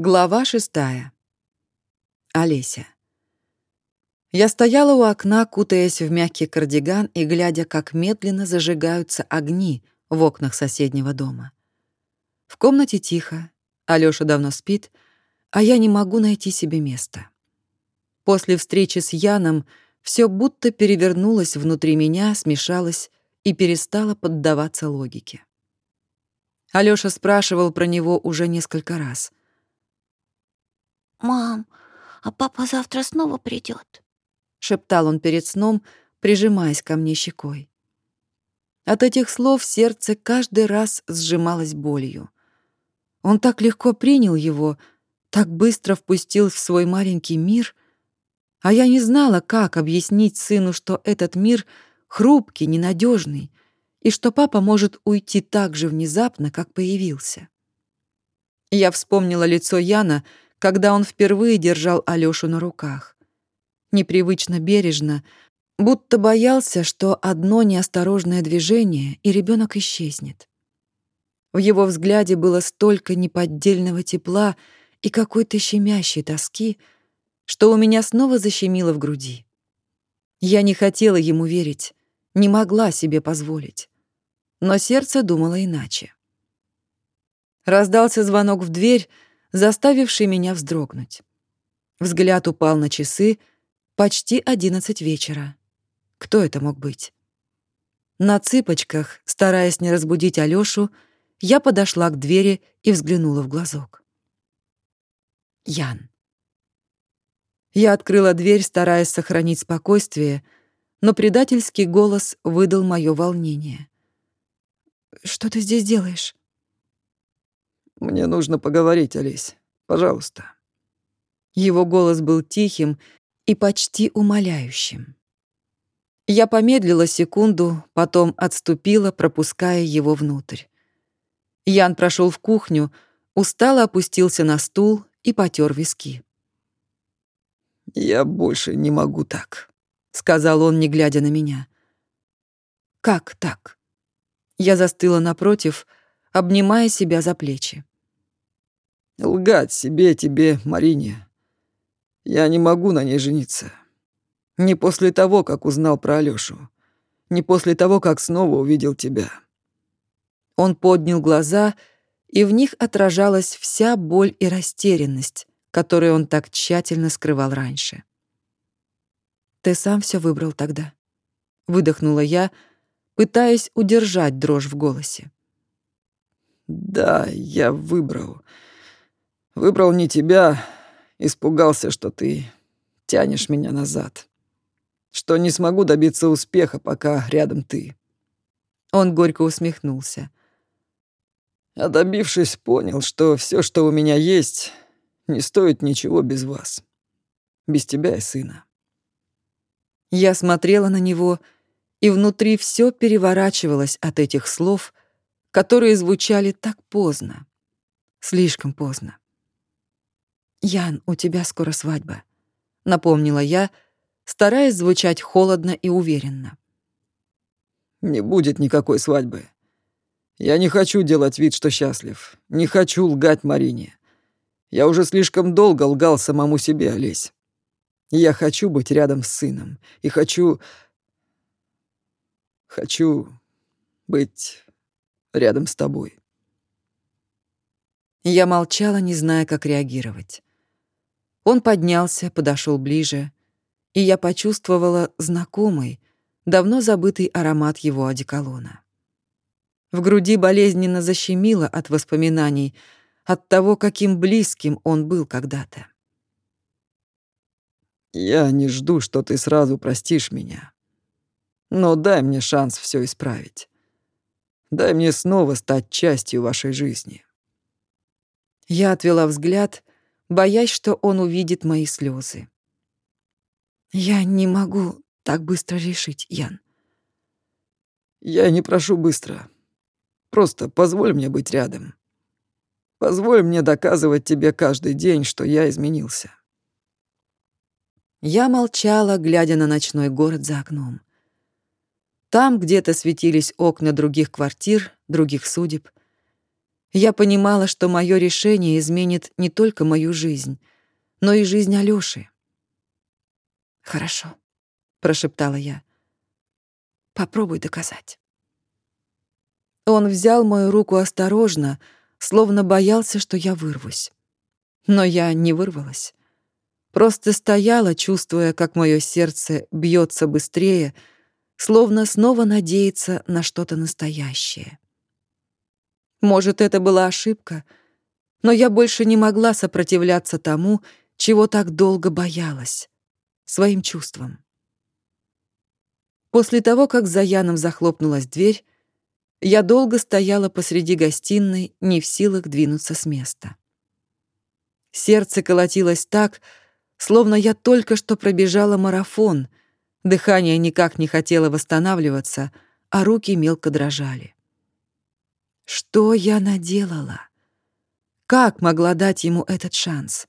Глава шестая. Олеся. Я стояла у окна, кутаясь в мягкий кардиган и глядя, как медленно зажигаются огни в окнах соседнего дома. В комнате тихо, Алёша давно спит, а я не могу найти себе места. После встречи с Яном все будто перевернулось внутри меня, смешалось и перестало поддаваться логике. Алёша спрашивал про него уже несколько раз — «Мам, а папа завтра снова придет? шептал он перед сном, прижимаясь ко мне щекой. От этих слов сердце каждый раз сжималось болью. Он так легко принял его, так быстро впустил в свой маленький мир, а я не знала, как объяснить сыну, что этот мир хрупкий, ненадежный, и что папа может уйти так же внезапно, как появился. Я вспомнила лицо Яна, когда он впервые держал Алёшу на руках. Непривычно бережно, будто боялся, что одно неосторожное движение, и ребенок исчезнет. В его взгляде было столько неподдельного тепла и какой-то щемящей тоски, что у меня снова защемило в груди. Я не хотела ему верить, не могла себе позволить. Но сердце думало иначе. Раздался звонок в дверь, заставивший меня вздрогнуть. Взгляд упал на часы, почти одиннадцать вечера. Кто это мог быть? На цыпочках, стараясь не разбудить Алёшу, я подошла к двери и взглянула в глазок. Ян. Я открыла дверь, стараясь сохранить спокойствие, но предательский голос выдал моё волнение. «Что ты здесь делаешь?» Мне нужно поговорить, Олесь. Пожалуйста». Его голос был тихим и почти умоляющим. Я помедлила секунду, потом отступила, пропуская его внутрь. Ян прошел в кухню, устало опустился на стул и потер виски. «Я больше не могу так», — сказал он, не глядя на меня. «Как так?» Я застыла напротив, обнимая себя за плечи. Лгать себе, тебе, Марине. Я не могу на ней жениться. Не после того, как узнал про Алёшу. Не после того, как снова увидел тебя. Он поднял глаза, и в них отражалась вся боль и растерянность, которую он так тщательно скрывал раньше. «Ты сам все выбрал тогда», — выдохнула я, пытаясь удержать дрожь в голосе. «Да, я выбрал. Выбрал не тебя, испугался, что ты тянешь меня назад. Что не смогу добиться успеха, пока рядом ты. Он горько усмехнулся. А добившись, понял, что все, что у меня есть, не стоит ничего без вас. Без тебя и сына. Я смотрела на него, и внутри все переворачивалось от этих слов, которые звучали так поздно. Слишком поздно. «Ян, у тебя скоро свадьба», — напомнила я, стараясь звучать холодно и уверенно. «Не будет никакой свадьбы. Я не хочу делать вид, что счастлив. Не хочу лгать Марине. Я уже слишком долго лгал самому себе, Олесь. Я хочу быть рядом с сыном. И хочу... Хочу быть рядом с тобой». Я молчала, не зная, как реагировать. Он поднялся, подошел ближе, и я почувствовала знакомый, давно забытый аромат его одеколона. В груди болезненно защемило от воспоминаний, от того, каким близким он был когда-то. «Я не жду, что ты сразу простишь меня. Но дай мне шанс все исправить. Дай мне снова стать частью вашей жизни». Я отвела взгляд боясь, что он увидит мои слезы. «Я не могу так быстро решить, Ян». «Я не прошу быстро. Просто позволь мне быть рядом. Позволь мне доказывать тебе каждый день, что я изменился». Я молчала, глядя на ночной город за окном. Там где-то светились окна других квартир, других судеб. Я понимала, что мое решение изменит не только мою жизнь, но и жизнь Алёши. «Хорошо», — прошептала я. «Попробуй доказать». Он взял мою руку осторожно, словно боялся, что я вырвусь. Но я не вырвалась. Просто стояла, чувствуя, как мое сердце бьется быстрее, словно снова надеется на что-то настоящее. Может, это была ошибка, но я больше не могла сопротивляться тому, чего так долго боялась, своим чувствам. После того, как за Яном захлопнулась дверь, я долго стояла посреди гостиной, не в силах двинуться с места. Сердце колотилось так, словно я только что пробежала марафон, дыхание никак не хотело восстанавливаться, а руки мелко дрожали. Что я наделала? Как могла дать ему этот шанс?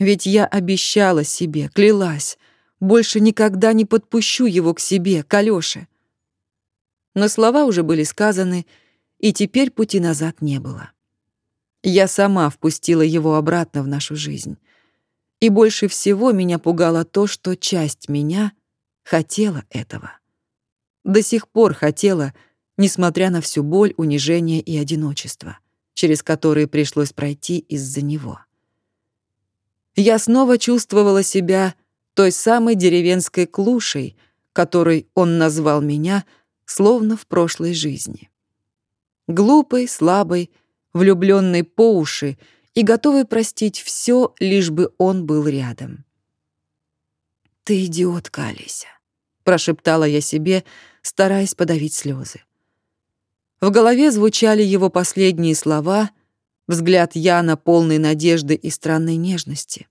Ведь я обещала себе, клялась, больше никогда не подпущу его к себе, к Алёше. Но слова уже были сказаны, и теперь пути назад не было. Я сама впустила его обратно в нашу жизнь. И больше всего меня пугало то, что часть меня хотела этого. До сих пор хотела — несмотря на всю боль, унижение и одиночество, через которые пришлось пройти из-за него. Я снова чувствовала себя той самой деревенской клушей, которой он назвал меня, словно в прошлой жизни. Глупой, слабой, влюбленной по уши и готовой простить все, лишь бы он был рядом. «Ты идиотка, Олеся», — прошептала я себе, стараясь подавить слезы. В голове звучали его последние слова, взгляд Яна полный надежды и странной нежности.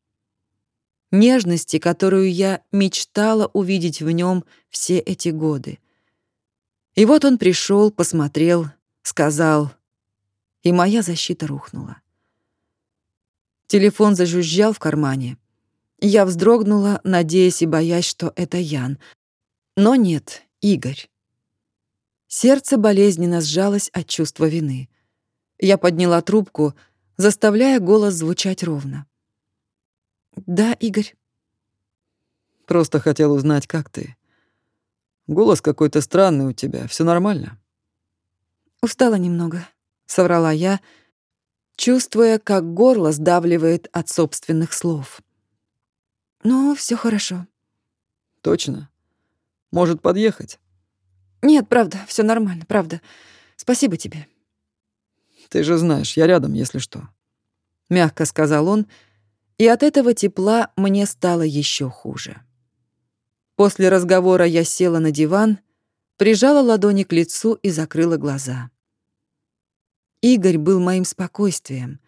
Нежности, которую я мечтала увидеть в нем все эти годы. И вот он пришел, посмотрел, сказал, и моя защита рухнула. Телефон зажужжал в кармане. Я вздрогнула, надеясь и боясь, что это Ян. Но нет, Игорь. Сердце болезненно сжалось от чувства вины. Я подняла трубку, заставляя голос звучать ровно. «Да, Игорь». «Просто хотел узнать, как ты. Голос какой-то странный у тебя. Все нормально?» «Устала немного», — соврала я, чувствуя, как горло сдавливает от собственных слов. «Но все хорошо». «Точно? Может, подъехать?» Нет, правда, все нормально, правда. Спасибо тебе. Ты же знаешь, я рядом, если что. Мягко сказал он, и от этого тепла мне стало еще хуже. После разговора я села на диван, прижала ладони к лицу и закрыла глаза. Игорь был моим спокойствием,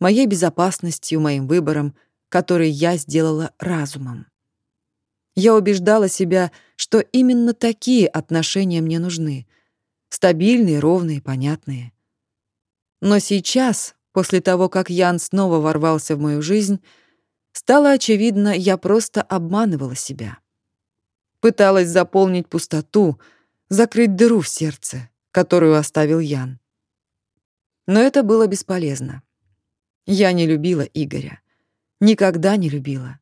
моей безопасностью, моим выбором, который я сделала разумом. Я убеждала себя, что именно такие отношения мне нужны. Стабильные, ровные, понятные. Но сейчас, после того, как Ян снова ворвался в мою жизнь, стало очевидно, я просто обманывала себя. Пыталась заполнить пустоту, закрыть дыру в сердце, которую оставил Ян. Но это было бесполезно. Я не любила Игоря. Никогда не любила.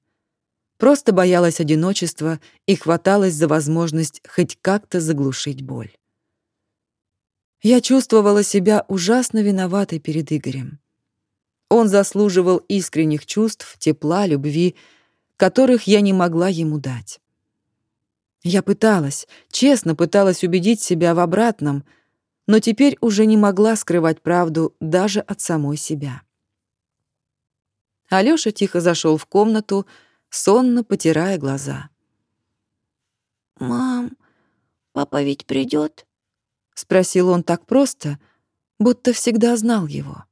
Просто боялась одиночества и хваталась за возможность хоть как-то заглушить боль. Я чувствовала себя ужасно виноватой перед Игорем. Он заслуживал искренних чувств, тепла, любви, которых я не могла ему дать. Я пыталась, честно пыталась убедить себя в обратном, но теперь уже не могла скрывать правду даже от самой себя. Алёша тихо зашел в комнату, сонно потирая глаза. «Мам, папа ведь придет? спросил он так просто, будто всегда знал его.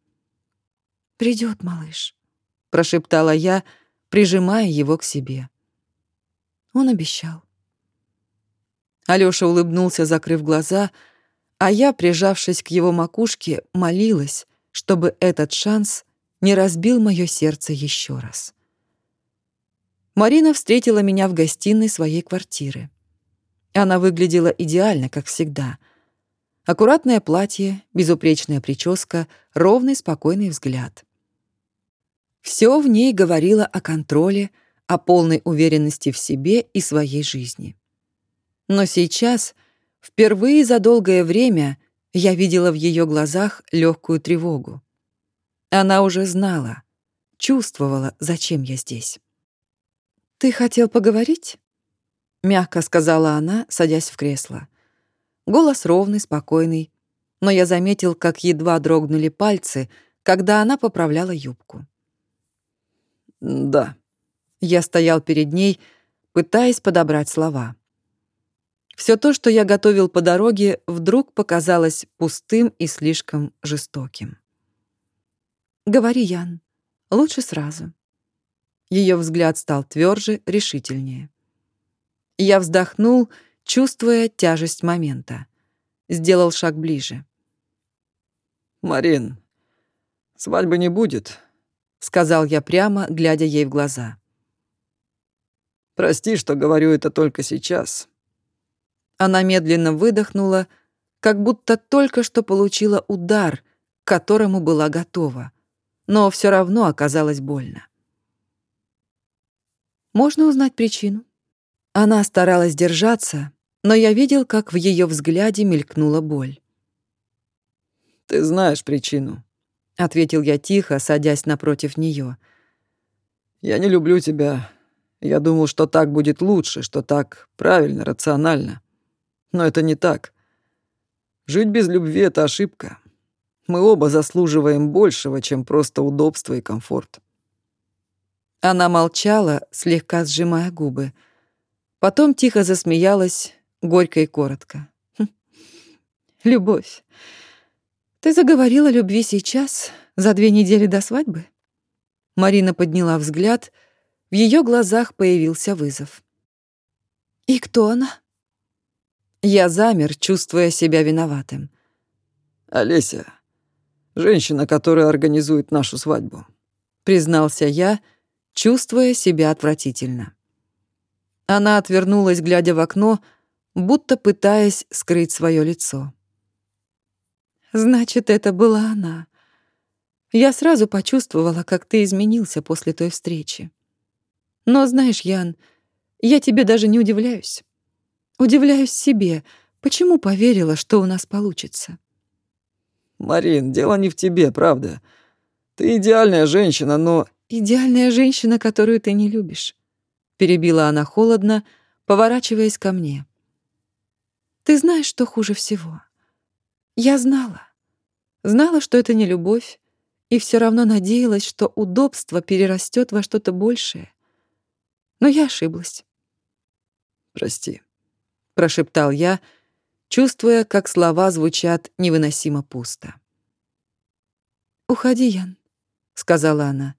Придет, малыш», — прошептала я, прижимая его к себе. Он обещал. Алёша улыбнулся, закрыв глаза, а я, прижавшись к его макушке, молилась, чтобы этот шанс не разбил моё сердце еще раз. Марина встретила меня в гостиной своей квартиры. Она выглядела идеально, как всегда. Аккуратное платье, безупречная прическа, ровный спокойный взгляд. Все в ней говорило о контроле, о полной уверенности в себе и своей жизни. Но сейчас, впервые за долгое время, я видела в ее глазах легкую тревогу. Она уже знала, чувствовала, зачем я здесь. «Ты хотел поговорить?» — мягко сказала она, садясь в кресло. Голос ровный, спокойный, но я заметил, как едва дрогнули пальцы, когда она поправляла юбку. «Да». Я стоял перед ней, пытаясь подобрать слова. Все то, что я готовил по дороге, вдруг показалось пустым и слишком жестоким. «Говори, Ян. Лучше сразу». Ее взгляд стал тверже, решительнее. Я вздохнул, чувствуя тяжесть момента. Сделал шаг ближе. «Марин, свадьбы не будет», — сказал я прямо, глядя ей в глаза. «Прости, что говорю это только сейчас». Она медленно выдохнула, как будто только что получила удар, к которому была готова, но все равно оказалось больно. «Можно узнать причину?» Она старалась держаться, но я видел, как в ее взгляде мелькнула боль. «Ты знаешь причину», — ответил я тихо, садясь напротив нее. «Я не люблю тебя. Я думал, что так будет лучше, что так правильно, рационально. Но это не так. Жить без любви — это ошибка. Мы оба заслуживаем большего, чем просто удобство и комфорт». Она молчала, слегка сжимая губы — Потом тихо засмеялась, горько и коротко. Хм. «Любовь, ты заговорила о любви сейчас, за две недели до свадьбы?» Марина подняла взгляд, в ее глазах появился вызов. «И кто она?» Я замер, чувствуя себя виноватым. «Олеся, женщина, которая организует нашу свадьбу», признался я, чувствуя себя отвратительно. Она отвернулась, глядя в окно, будто пытаясь скрыть свое лицо. «Значит, это была она. Я сразу почувствовала, как ты изменился после той встречи. Но знаешь, Ян, я тебе даже не удивляюсь. Удивляюсь себе, почему поверила, что у нас получится». «Марин, дело не в тебе, правда. Ты идеальная женщина, но...» «Идеальная женщина, которую ты не любишь перебила она холодно, поворачиваясь ко мне. Ты знаешь, что хуже всего? Я знала. Знала, что это не любовь, и все равно надеялась, что удобство перерастет во что-то большее. Но я ошиблась. «Прости», — прошептал я, чувствуя, как слова звучат невыносимо пусто. «Уходи, Ян», — сказала она.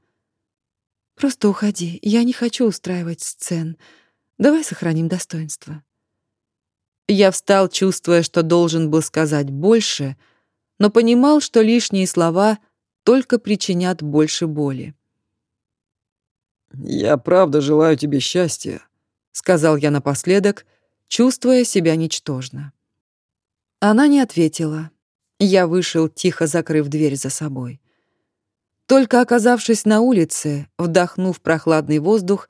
Просто уходи. Я не хочу устраивать сцен. Давай сохраним достоинство. Я встал, чувствуя, что должен был сказать больше, но понимал, что лишние слова только причинят больше боли. «Я правда желаю тебе счастья», — сказал я напоследок, чувствуя себя ничтожно. Она не ответила. Я вышел, тихо закрыв дверь за собой. Только оказавшись на улице, вдохнув прохладный воздух,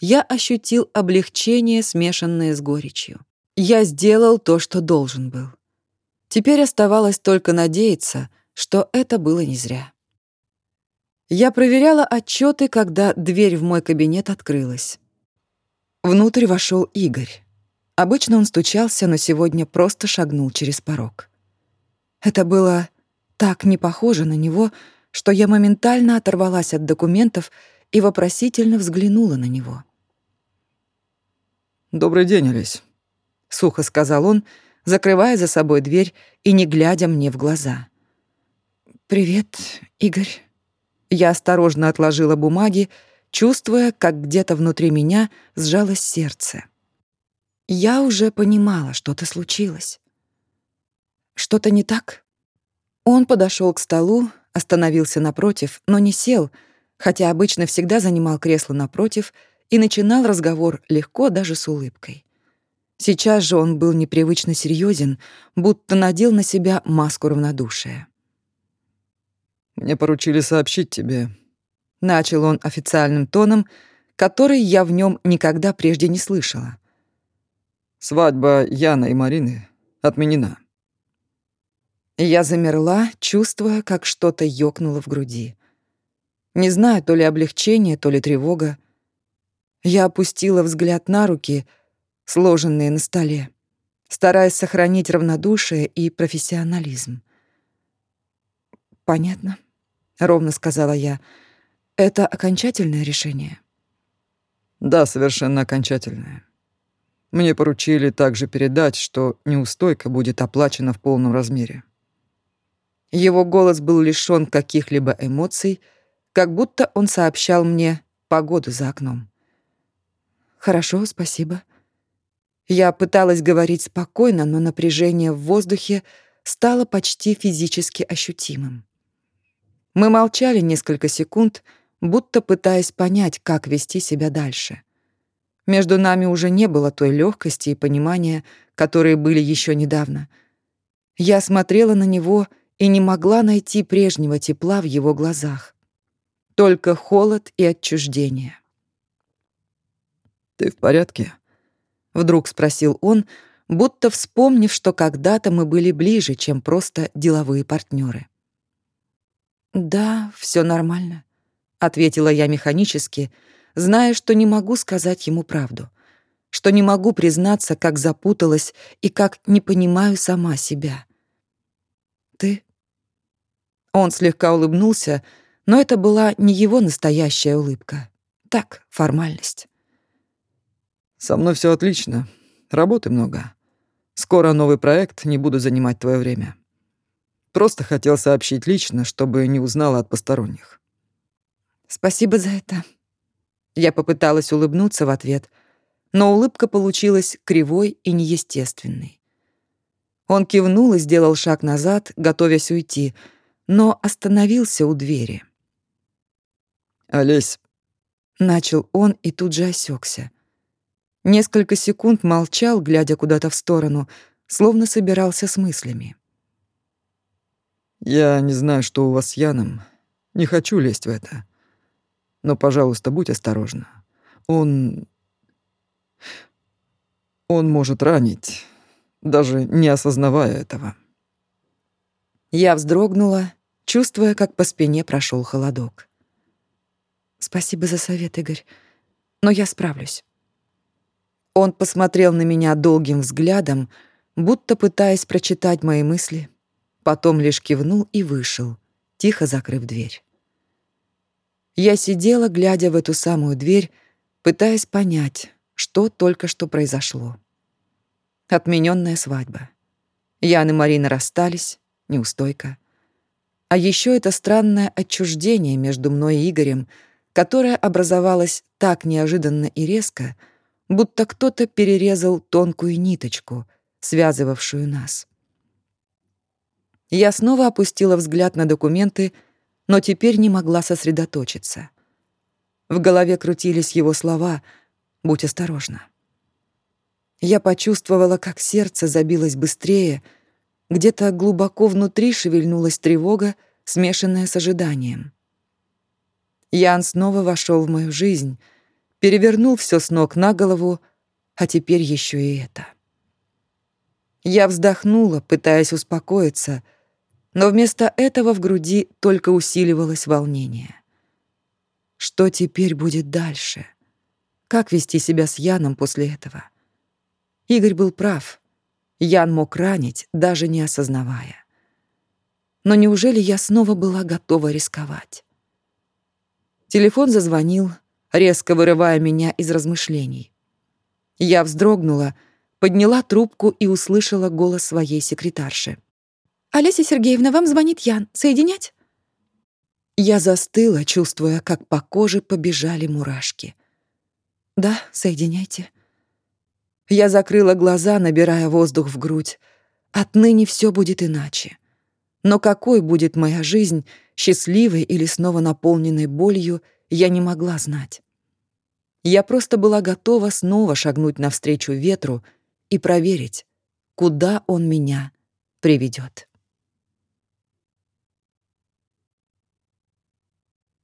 я ощутил облегчение, смешанное с горечью. Я сделал то, что должен был. Теперь оставалось только надеяться, что это было не зря. Я проверяла отчеты, когда дверь в мой кабинет открылась. Внутрь вошел Игорь. Обычно он стучался, но сегодня просто шагнул через порог. Это было так не похоже на него, что я моментально оторвалась от документов и вопросительно взглянула на него. «Добрый день, Олесь», — сухо сказал он, закрывая за собой дверь и не глядя мне в глаза. «Привет, Игорь». Я осторожно отложила бумаги, чувствуя, как где-то внутри меня сжалось сердце. Я уже понимала, что-то случилось. Что-то не так? Он подошел к столу, остановился напротив, но не сел, хотя обычно всегда занимал кресло напротив и начинал разговор легко даже с улыбкой. Сейчас же он был непривычно серьезен, будто надел на себя маску равнодушия. «Мне поручили сообщить тебе». Начал он официальным тоном, который я в нем никогда прежде не слышала. «Свадьба Яна и Марины отменена». Я замерла, чувствуя, как что-то ёкнуло в груди. Не знаю, то ли облегчение, то ли тревога. Я опустила взгляд на руки, сложенные на столе, стараясь сохранить равнодушие и профессионализм. «Понятно», — ровно сказала я. «Это окончательное решение?» «Да, совершенно окончательное. Мне поручили также передать, что неустойка будет оплачена в полном размере». Его голос был лишён каких-либо эмоций, как будто он сообщал мне погоду за окном. «Хорошо, спасибо». Я пыталась говорить спокойно, но напряжение в воздухе стало почти физически ощутимым. Мы молчали несколько секунд, будто пытаясь понять, как вести себя дальше. Между нами уже не было той легкости и понимания, которые были еще недавно. Я смотрела на него и не могла найти прежнего тепла в его глазах. Только холод и отчуждение. «Ты в порядке?» — вдруг спросил он, будто вспомнив, что когда-то мы были ближе, чем просто деловые партнеры. «Да, все нормально», — ответила я механически, зная, что не могу сказать ему правду, что не могу признаться, как запуталась и как не понимаю сама себя. «Ты?» Он слегка улыбнулся, но это была не его настоящая улыбка. Так, формальность. Со мной все отлично. Работы много. Скоро новый проект, не буду занимать твое время. Просто хотел сообщить лично, чтобы не узнала от посторонних. Спасибо за это. Я попыталась улыбнуться в ответ, но улыбка получилась кривой и неестественной. Он кивнул и сделал шаг назад, готовясь уйти, но остановился у двери. «Олесь», — начал он и тут же осекся. Несколько секунд молчал, глядя куда-то в сторону, словно собирался с мыслями. «Я не знаю, что у вас с Яном. Не хочу лезть в это. Но, пожалуйста, будь осторожна. Он... Он может ранить, даже не осознавая этого». Я вздрогнула, чувствуя, как по спине прошел холодок. «Спасибо за совет, Игорь, но я справлюсь». Он посмотрел на меня долгим взглядом, будто пытаясь прочитать мои мысли, потом лишь кивнул и вышел, тихо закрыв дверь. Я сидела, глядя в эту самую дверь, пытаясь понять, что только что произошло. Отмененная свадьба. Ян и Марина расстались, неустойка. А еще это странное отчуждение между мной и Игорем, которое образовалось так неожиданно и резко — будто кто-то перерезал тонкую ниточку, связывавшую нас. Я снова опустила взгляд на документы, но теперь не могла сосредоточиться. В голове крутились его слова «Будь осторожна». Я почувствовала, как сердце забилось быстрее, где-то глубоко внутри шевельнулась тревога, смешанная с ожиданием. Ян снова вошел в мою жизнь — перевернул все с ног на голову, а теперь еще и это. Я вздохнула, пытаясь успокоиться, но вместо этого в груди только усиливалось волнение. Что теперь будет дальше? Как вести себя с Яном после этого? Игорь был прав. Ян мог ранить, даже не осознавая. Но неужели я снова была готова рисковать? Телефон зазвонил, резко вырывая меня из размышлений. Я вздрогнула, подняла трубку и услышала голос своей секретарши. «Олеся Сергеевна, вам звонит Ян. Соединять?» Я застыла, чувствуя, как по коже побежали мурашки. «Да, соединяйте». Я закрыла глаза, набирая воздух в грудь. Отныне все будет иначе. Но какой будет моя жизнь, счастливой или снова наполненной болью, я не могла знать. Я просто была готова снова шагнуть навстречу ветру и проверить, куда он меня приведет.